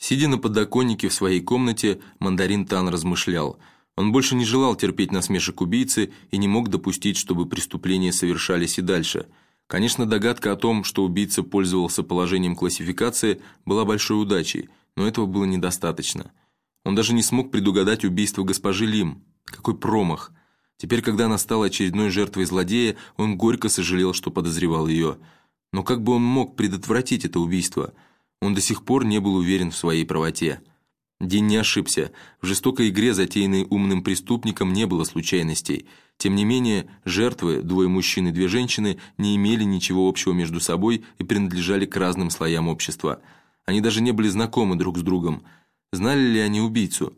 Сидя на подоконнике в своей комнате, мандарин Тан размышлял. Он больше не желал терпеть насмешек убийцы и не мог допустить, чтобы преступления совершались и дальше. Конечно, догадка о том, что убийца пользовался положением классификации, была большой удачей, но этого было недостаточно. Он даже не смог предугадать убийство госпожи Лим. Какой промах! Теперь, когда она стала очередной жертвой злодея, он горько сожалел, что подозревал ее. Но как бы он мог предотвратить это убийство – он до сих пор не был уверен в своей правоте. День не ошибся. В жестокой игре, затеянной умным преступником, не было случайностей. Тем не менее, жертвы, двое мужчин и две женщины, не имели ничего общего между собой и принадлежали к разным слоям общества. Они даже не были знакомы друг с другом. Знали ли они убийцу?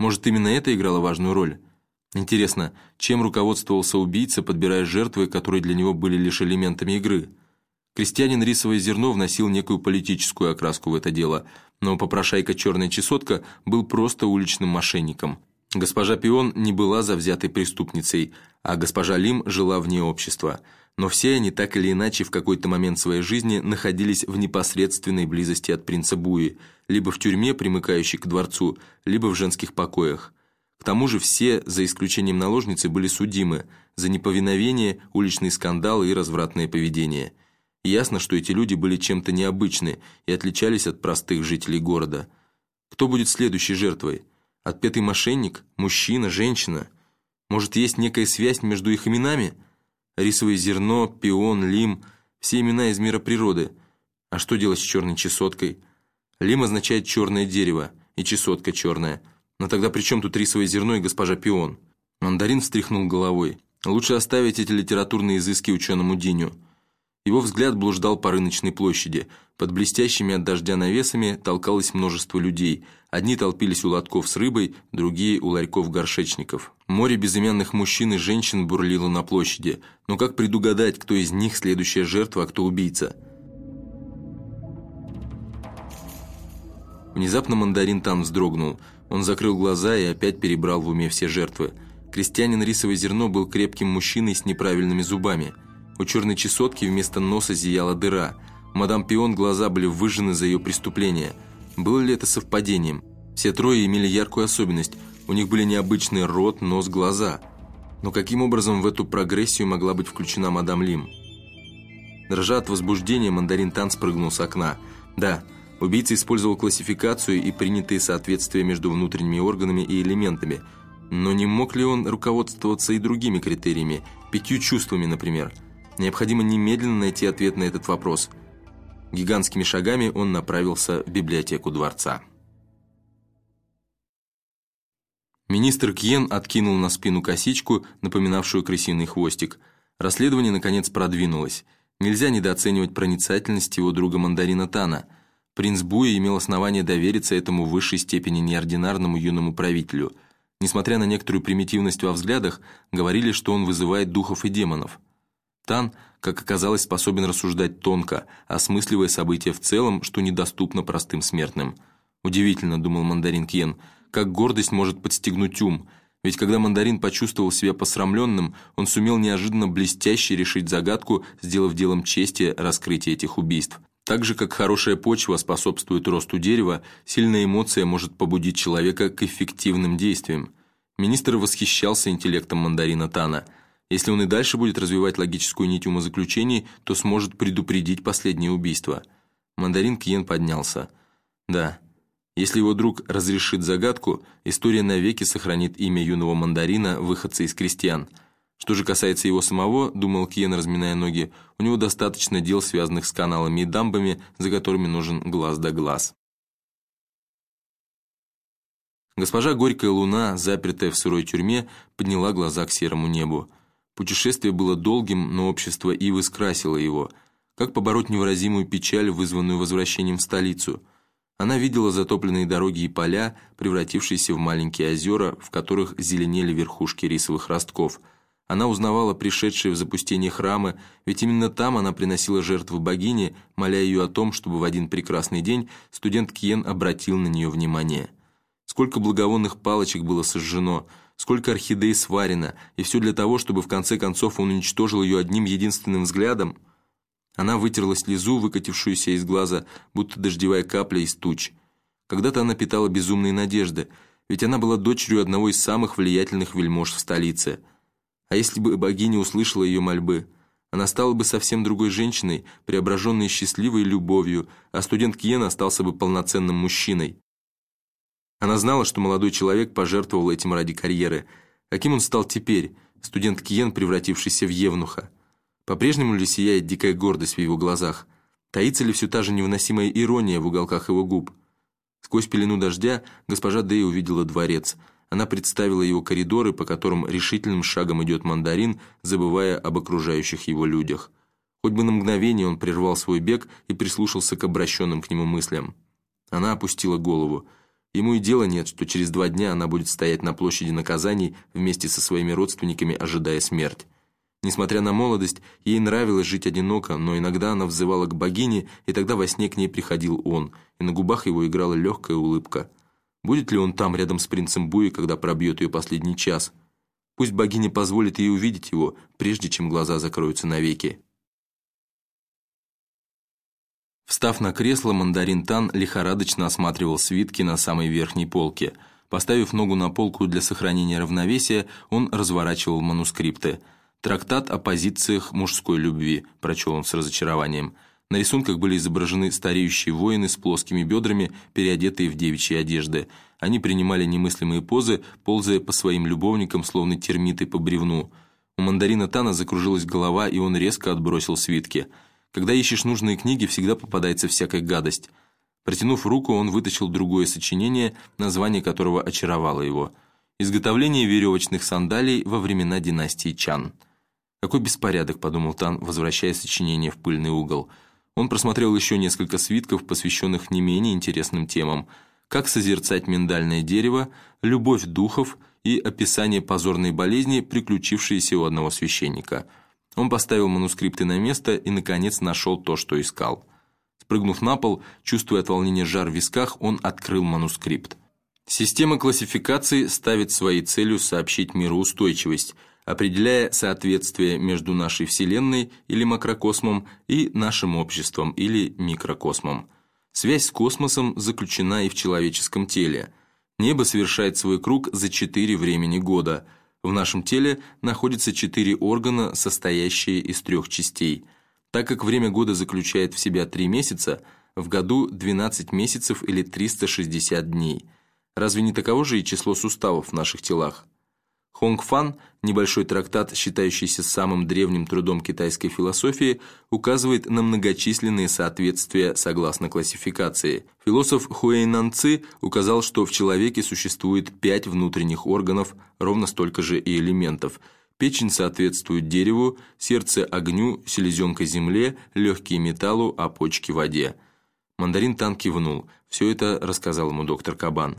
Может, именно это играло важную роль? Интересно, чем руководствовался убийца, подбирая жертвы, которые для него были лишь элементами игры? Крестьянин рисовое зерно вносил некую политическую окраску в это дело, но попрошайка «Черная чесотка» был просто уличным мошенником. Госпожа Пион не была завзятой преступницей, а госпожа Лим жила вне общества. Но все они так или иначе в какой-то момент своей жизни находились в непосредственной близости от принца Буи, либо в тюрьме, примыкающей к дворцу, либо в женских покоях. К тому же все, за исключением наложницы, были судимы за неповиновение, уличные скандалы и развратное поведение – Ясно, что эти люди были чем-то необычны и отличались от простых жителей города. Кто будет следующей жертвой? Отпетый мошенник? Мужчина? Женщина? Может, есть некая связь между их именами? Рисовое зерно, пион, лим – все имена из мира природы. А что делать с черной чесоткой? Лим означает черное дерево, и чесотка черная. Но тогда при чем тут рисовое зерно и госпожа пион? Мандарин встряхнул головой. Лучше оставить эти литературные изыски ученому Диню. Его взгляд блуждал по рыночной площади. Под блестящими от дождя навесами толкалось множество людей. Одни толпились у лотков с рыбой, другие у ларьков-горшечников. Море безымянных мужчин и женщин бурлило на площади. Но как предугадать, кто из них следующая жертва, а кто убийца? Внезапно мандарин там вздрогнул. Он закрыл глаза и опять перебрал в уме все жертвы. Крестьянин рисовое зерно был крепким мужчиной с неправильными зубами – у черной чесотки вместо носа зияла дыра. Мадам Пион глаза были выжжены за ее преступление. Было ли это совпадением? Все трое имели яркую особенность. У них были необычный рот, нос, глаза. Но каким образом в эту прогрессию могла быть включена мадам Лим? Дрожа от возбуждения, мандарин Тан спрыгнул с окна. Да, убийца использовал классификацию и принятые соответствия между внутренними органами и элементами. Но не мог ли он руководствоваться и другими критериями, пятью чувствами, например – Необходимо немедленно найти ответ на этот вопрос. Гигантскими шагами он направился в библиотеку дворца. Министр Кьен откинул на спину косичку, напоминавшую крысиный хвостик. Расследование, наконец, продвинулось. Нельзя недооценивать проницательность его друга Мандарина Тана. Принц Буи имел основание довериться этому высшей степени неординарному юному правителю. Несмотря на некоторую примитивность во взглядах, говорили, что он вызывает духов и демонов – Тан, как оказалось, способен рассуждать тонко, осмысливая события в целом, что недоступно простым смертным. Удивительно, думал мандарин Кьен, как гордость может подстегнуть ум, ведь когда мандарин почувствовал себя посрамленным, он сумел неожиданно блестяще решить загадку, сделав делом чести раскрытие этих убийств. Так же, как хорошая почва способствует росту дерева, сильная эмоция может побудить человека к эффективным действиям. Министр восхищался интеллектом мандарина Тана – если он и дальше будет развивать логическую нить умозаключений, то сможет предупредить последнее убийство. Мандарин Киен поднялся. Да, если его друг разрешит загадку, история навеки сохранит имя юного мандарина, выходца из крестьян. Что же касается его самого, думал Киен, разминая ноги, у него достаточно дел, связанных с каналами и дамбами, за которыми нужен глаз да глаз. Госпожа Горькая Луна, запертая в сырой тюрьме, подняла глаза к серому небу. Путешествие было долгим, но общество Ивы скрасило его. Как побороть невыразимую печаль, вызванную возвращением в столицу? Она видела затопленные дороги и поля, превратившиеся в маленькие озера, в которых зеленели верхушки рисовых ростков. Она узнавала пришедшие в запустение храмы, ведь именно там она приносила жертвы богине, моля ее о том, чтобы в один прекрасный день студент Кьен обратил на нее внимание. Сколько благовонных палочек было сожжено – сколько орхидей сварено, и все для того, чтобы в конце концов он уничтожил ее одним единственным взглядом? Она вытерла слезу, выкатившуюся из глаза, будто дождевая капля из туч. Когда-то она питала безумные надежды, ведь она была дочерью одного из самых влиятельных вельмож в столице. А если бы богиня услышала ее мольбы, она стала бы совсем другой женщиной, преображенной счастливой любовью, а студент Киен остался бы полноценным мужчиной. Она знала, что молодой человек пожертвовал этим ради карьеры. Каким он стал теперь, студент Киен, превратившийся в евнуха? По-прежнему ли сияет дикая гордость в его глазах? Таится ли все та же невыносимая ирония в уголках его губ? Сквозь пелену дождя госпожа Дэй увидела дворец. Она представила его коридоры, по которым решительным шагом идет мандарин, забывая об окружающих его людях. Хоть бы на мгновение он прервал свой бег и прислушался к обращенным к нему мыслям. Она опустила голову. Ему и дела нет, что через два дня она будет стоять на площади наказаний вместе со своими родственниками, ожидая смерть. Несмотря на молодость, ей нравилось жить одиноко, но иногда она взывала к богине, и тогда во сне к ней приходил он, и на губах его играла легкая улыбка. Будет ли он там, рядом с принцем Буи, когда пробьет ее последний час? Пусть богиня позволит ей увидеть его, прежде чем глаза закроются навеки. Встав на кресло, мандарин Тан лихорадочно осматривал свитки на самой верхней полке. Поставив ногу на полку для сохранения равновесия, он разворачивал манускрипты – «Трактат о позициях мужской любви», – прочел он с разочарованием. На рисунках были изображены стареющие воины с плоскими бедрами, переодетые в девичьи одежды. Они принимали немыслимые позы, ползая по своим любовникам, словно термиты по бревну. У мандарина Тана закружилась голова, и он резко отбросил свитки. Когда ищешь нужные книги, всегда попадается всякая гадость. Протянув руку, он вытащил другое сочинение, название которого очаровало его. «Изготовление веревочных сандалий во времена династии Чан». «Какой беспорядок», — подумал Тан, возвращая сочинение в пыльный угол. Он просмотрел еще несколько свитков, посвященных не менее интересным темам. «Как созерцать миндальное дерево», «Любовь духов» и описание позорной болезни, приключившейся у одного священника. Он поставил манускрипты на место и, наконец, нашел то, что искал. Спрыгнув на пол, чувствуя от волнения жар в висках, он открыл манускрипт. Система классификации ставит своей целью сообщить миру устойчивость – определяя соответствие между нашей Вселенной или макрокосмом и нашим обществом или микрокосмом. Связь с космосом заключена и в человеческом теле. Небо совершает свой круг за четыре времени года. В нашем теле находятся четыре органа, состоящие из трех частей. Так как время года заключает в себя три месяца, в году 12 месяцев или 360 дней. Разве не таково же и число суставов в наших телах? Хонг Фан, небольшой трактат, считающийся самым древним трудом китайской философии, указывает на многочисленные соответствия согласно классификации. Философ Хуэйнан Ци указал, что в человеке существует пять внутренних органов, ровно столько же и элементов. Печень соответствует дереву, сердце – огню, селезенка – земле, легкие – металлу, а почки – воде. Мандарин Тан кивнул. Все это рассказал ему доктор Кабан.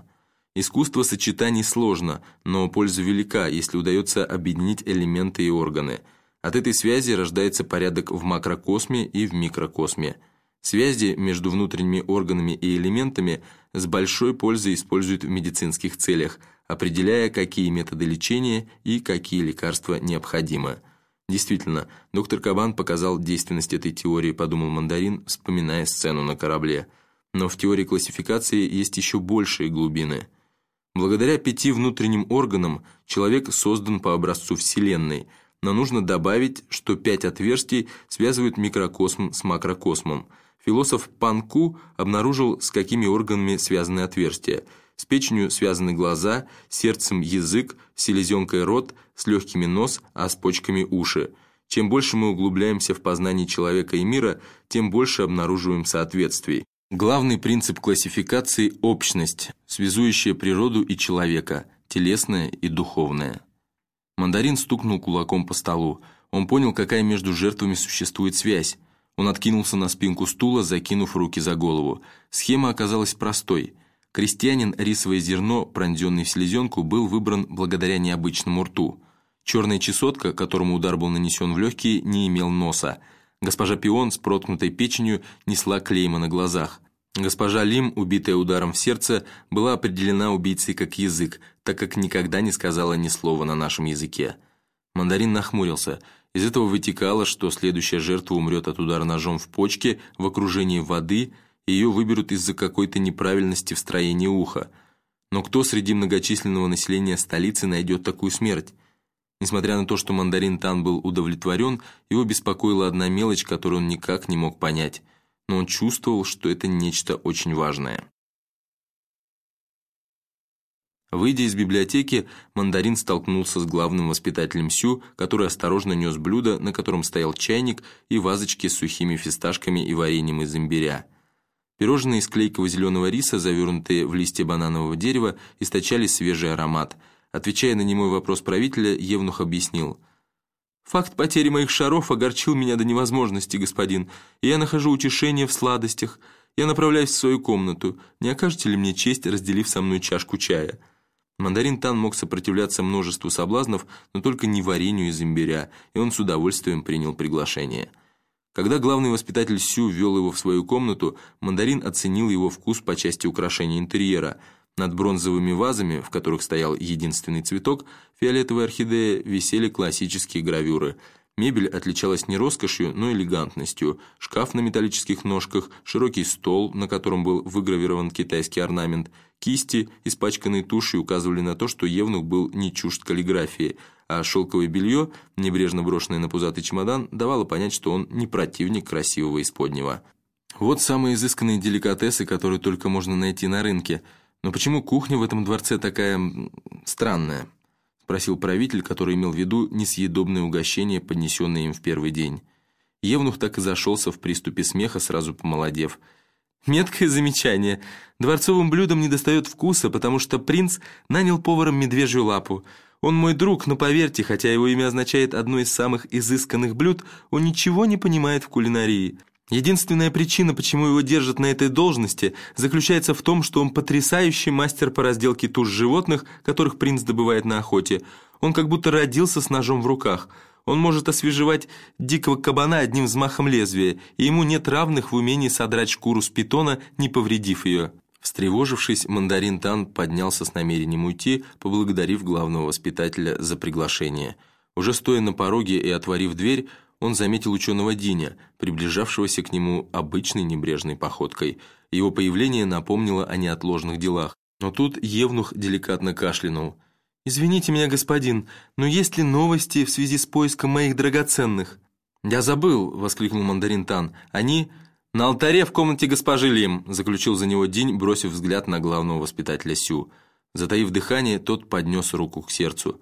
Искусство сочетаний сложно, но польза велика, если удается объединить элементы и органы. От этой связи рождается порядок в макрокосме и в микрокосме. Связи между внутренними органами и элементами с большой пользой используют в медицинских целях, определяя, какие методы лечения и какие лекарства необходимы. Действительно, доктор Кабан показал действенность этой теории, подумал Мандарин, вспоминая сцену на корабле. Но в теории классификации есть еще большие глубины – Благодаря пяти внутренним органам человек создан по образцу Вселенной, но нужно добавить, что пять отверстий связывают микрокосм с макрокосмом. Философ Панку обнаружил, с какими органами связаны отверстия. С печенью связаны глаза, сердцем язык, селезенкой рот, с легкими нос, а с почками уши. Чем больше мы углубляемся в познание человека и мира, тем больше обнаруживаем соответствий. Главный принцип классификации – общность, связующая природу и человека, телесное и духовное. Мандарин стукнул кулаком по столу. Он понял, какая между жертвами существует связь. Он откинулся на спинку стула, закинув руки за голову. Схема оказалась простой. Крестьянин, рисовое зерно, пронзенный в селезенку, был выбран благодаря необычному рту. Черная чесотка, которому удар был нанесен в легкие, не имел носа. Госпожа Пион с проткнутой печенью несла клейма на глазах. Госпожа Лим, убитая ударом в сердце, была определена убийцей как язык, так как никогда не сказала ни слова на нашем языке. Мандарин нахмурился. Из этого вытекало, что следующая жертва умрет от удара ножом в почке в окружении воды и ее выберут из-за какой-то неправильности в строении уха. Но кто среди многочисленного населения столицы найдет такую смерть? Несмотря на то, что мандарин Тан был удовлетворен, его беспокоила одна мелочь, которую он никак не мог понять. Но он чувствовал, что это нечто очень важное. Выйдя из библиотеки, мандарин столкнулся с главным воспитателем Сю, который осторожно нес блюдо, на котором стоял чайник и вазочки с сухими фисташками и вареньем из имбиря. Пирожные из клейкого зеленого риса, завернутые в листья бананового дерева, источали свежий аромат. Отвечая на немой вопрос правителя, Евнух объяснил. «Факт потери моих шаров огорчил меня до невозможности, господин, и я нахожу утешение в сладостях. Я направляюсь в свою комнату. Не окажете ли мне честь, разделив со мной чашку чая?» Мандарин Тан мог сопротивляться множеству соблазнов, но только не варенью из имбиря, и он с удовольствием принял приглашение. Когда главный воспитатель Сю ввел его в свою комнату, мандарин оценил его вкус по части украшения интерьера. Над бронзовыми вазами, в которых стоял единственный цветок, фиолетовой орхидеи, висели классические гравюры – Мебель отличалась не роскошью, но элегантностью. Шкаф на металлических ножках, широкий стол, на котором был выгравирован китайский орнамент, кисти, испачканные тушью, указывали на то, что Евнух был не чужд каллиграфии, а шелковое белье, небрежно брошенное на пузатый чемодан, давало понять, что он не противник красивого исподнего. Вот самые изысканные деликатесы, которые только можно найти на рынке. Но почему кухня в этом дворце такая... странная? спросил правитель, который имел в виду несъедобные угощения, поднесенные им в первый день. Евнух так и зашелся в приступе смеха, сразу помолодев. «Меткое замечание. Дворцовым блюдам не достает вкуса, потому что принц нанял поваром медвежью лапу. Он мой друг, но поверьте, хотя его имя означает одно из самых изысканных блюд, он ничего не понимает в кулинарии». Единственная причина, почему его держат на этой должности, заключается в том, что он потрясающий мастер по разделке туш животных, которых принц добывает на охоте. Он как будто родился с ножом в руках. Он может освежевать дикого кабана одним взмахом лезвия, и ему нет равных в умении содрать шкуру с питона, не повредив ее. Встревожившись, мандарин Тан поднялся с намерением уйти, поблагодарив главного воспитателя за приглашение. Уже стоя на пороге и отворив дверь, он заметил ученого Диня, приближавшегося к нему обычной небрежной походкой. Его появление напомнило о неотложных делах. Но тут Евнух деликатно кашлянул. «Извините меня, господин, но есть ли новости в связи с поиском моих драгоценных?» «Я забыл», — воскликнул мандарин Тан. «Они...» «На алтаре в комнате госпожи Лим», — заключил за него Динь, бросив взгляд на главного воспитателя Сю. Затаив дыхание, тот поднес руку к сердцу.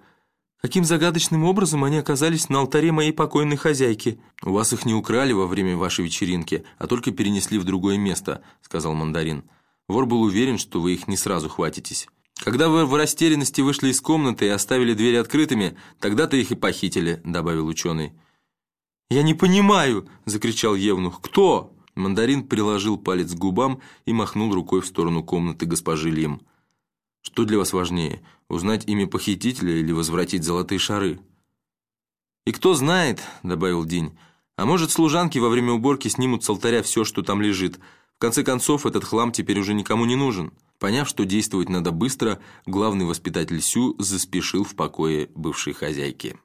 Каким загадочным образом они оказались на алтаре моей покойной хозяйки? У вас их не украли во время вашей вечеринки, а только перенесли в другое место, сказал мандарин. Вор был уверен, что вы их не сразу хватитесь. Когда вы в растерянности вышли из комнаты и оставили двери открытыми, тогда-то их и похитили, добавил ученый. «Я не понимаю!» – закричал Евнух. «Кто?» Мандарин приложил палец к губам и махнул рукой в сторону комнаты госпожи Лим. Что для вас важнее, узнать имя похитителя или возвратить золотые шары? «И кто знает», — добавил День, «а может, служанки во время уборки снимут с алтаря все, что там лежит. В конце концов, этот хлам теперь уже никому не нужен». Поняв, что действовать надо быстро, главный воспитатель Сю заспешил в покое бывшей хозяйки.